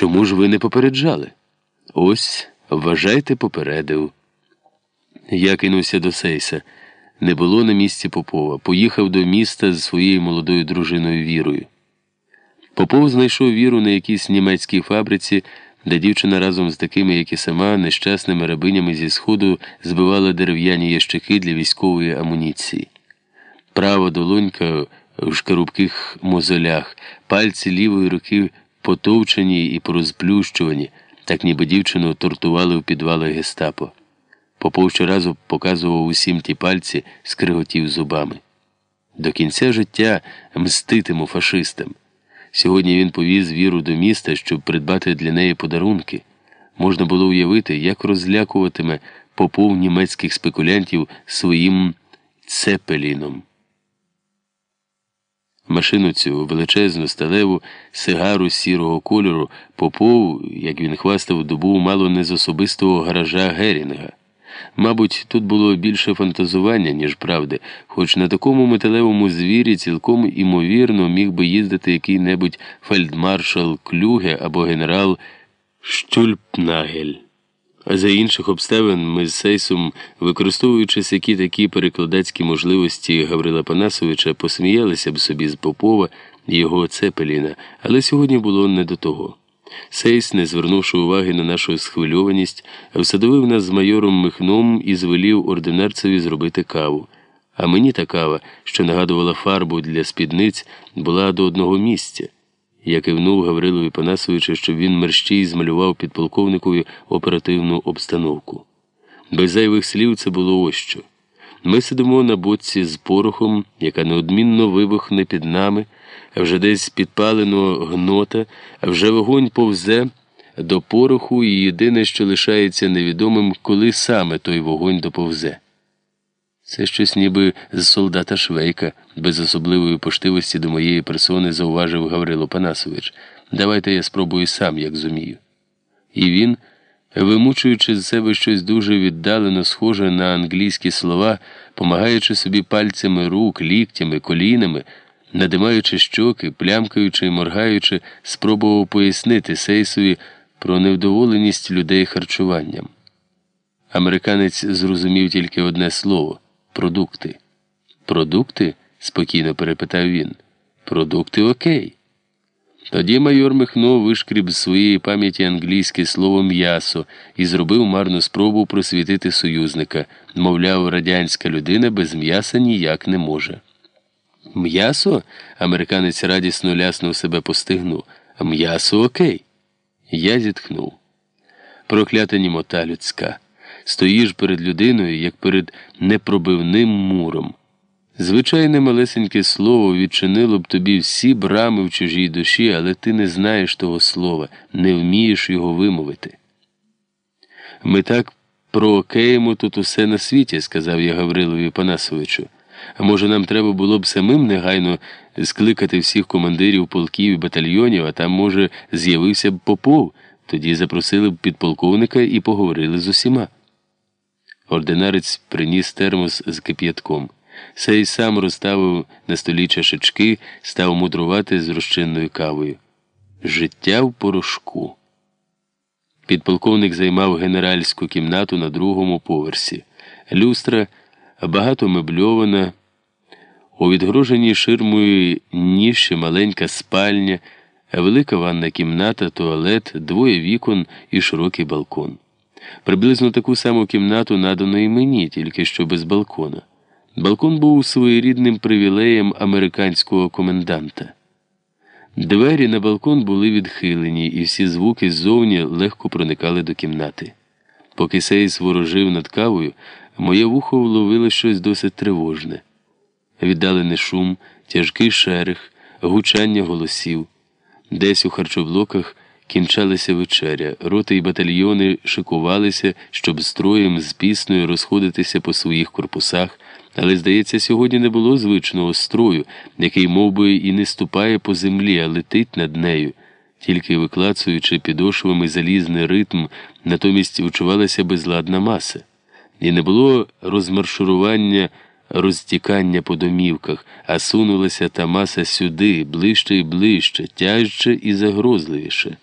Чому ж ви не попереджали? Ось, вважайте, попередив. Я кинувся до Сейса. Не було на місці Попова. Поїхав до міста з своєю молодою дружиною Вірою. Попов знайшов віру на якійсь німецькій фабриці, де дівчина разом з такими, як і сама, нещасними рабинями зі сходу збивала дерев'яні ящики для військової амуніції. Права долонька в шкарубких мозолях, пальці лівої руки потовчені і порозплющувані, так ніби дівчину тортували в підвалах гестапо. Попов щоразу показував усім ті пальці, скриготів зубами. До кінця життя мститиму фашистам. Сьогодні він повіз віру до міста, щоб придбати для неї подарунки. Можна було уявити, як розлякуватиме попов німецьких спекулянтів своїм цепеліном. Машину цю величезну сталеву сигару сірого кольору попов, як він хвастав, добув мало не з особистого гаража Герінга. Мабуть, тут було більше фантазування, ніж правди, хоч на такому металевому звірі цілком імовірно міг би їздити який-небудь фельдмаршал Клюге або генерал Штюльпнагель. А за інших обставин ми з Сейсом, використовуючи які такі перекладацькі можливості Гаврила Панасовича, посміялися б собі з Попова і його Цепеліна, але сьогодні було не до того. Сейс, не звернувши уваги на нашу схвильованість, всадовив нас з майором Михном і звелів ординарцеві зробити каву. А мені та кава, що нагадувала фарбу для спідниць, була до одного місця. Я кивнув Гаврилові Панасовичу, щоб він мерщій змалював підполковникові оперативну обстановку. Без зайвих слів це було ось що. Ми сидимо на боці з порохом, яка неодмінно вибухне під нами, вже десь підпалено гнота, вже вогонь повзе до пороху, і єдине, що лишається невідомим, коли саме той вогонь доповзе. Це щось ніби з солдата Швейка, без особливої поштивості до моєї персони зауважив Гаврило Панасович. Давайте я спробую сам, як зумію. І він, вимучуючи з себе щось дуже віддалено схоже на англійські слова, помагаючи собі пальцями рук, ліктями, колінами, надимаючи щоки, плямкаючи і моргаючи, спробував пояснити Сейсові про невдоволеність людей харчуванням. Американець зрозумів тільки одне слово продукти. Продукти? спокійно перепитав він. Продукти окей. Тоді майор Михно вишкріб з своєї пам'яті англійське слово м'ясо і зробив марну спробу просвітити союзника. Мовляв, радянська людина без м'яса ніяк не може. М'ясо? Американець радісно ляснув себе по стигну. М'ясо окей. Я зітхнув. Проклята німота людська. Стоїш перед людиною, як перед непробивним муром. Звичайне малесеньке слово відчинило б тобі всі брами в чужій душі, але ти не знаєш того слова, не вмієш його вимовити. Ми так проокеємо тут усе на світі, сказав я Гаврилові Панасовичу. А може, нам треба було б самим негайно скликати всіх командирів полків і батальйонів, а там, може, з'явився б попов, тоді запросили б підполковника і поговорили з усіма. Ординарець приніс термос з кип'ятком. Сей сам розставив на столі чашечки, став мудрувати з розчинною кавою. Життя в порошку. Підполковник займав генеральську кімнату на другому поверсі. Люстра багато мебльована. У відгроженій ширмою ніші маленька спальня, велика ванна кімната, туалет, двоє вікон і широкий балкон. Приблизно таку саму кімнату надано і мені, тільки що без балкона. Балкон був своєрідним привілеєм американського коменданта. Двері на балкон були відхилені, і всі звуки ззовні легко проникали до кімнати. Поки Сейс ворожив над кавою, моє вухо вловило щось досить тривожне. Віддалений шум, тяжкий шерех, гучання голосів. Десь у харчоблоках кінчалася вечеря, роти й батальйони шикувалися, щоб строєм з піснею розходитися по своїх корпусах. Але, здається, сьогодні не було звичного строю, який мов би, і не ступає по землі, а летить над нею, тільки виклацуючи підошвами залізний ритм, натомість відчувалася безладна маса. І не було розмаршурування, розтікання по домівках, а сунулася та маса сюди, ближче і ближче, тяжче і загрозливіше.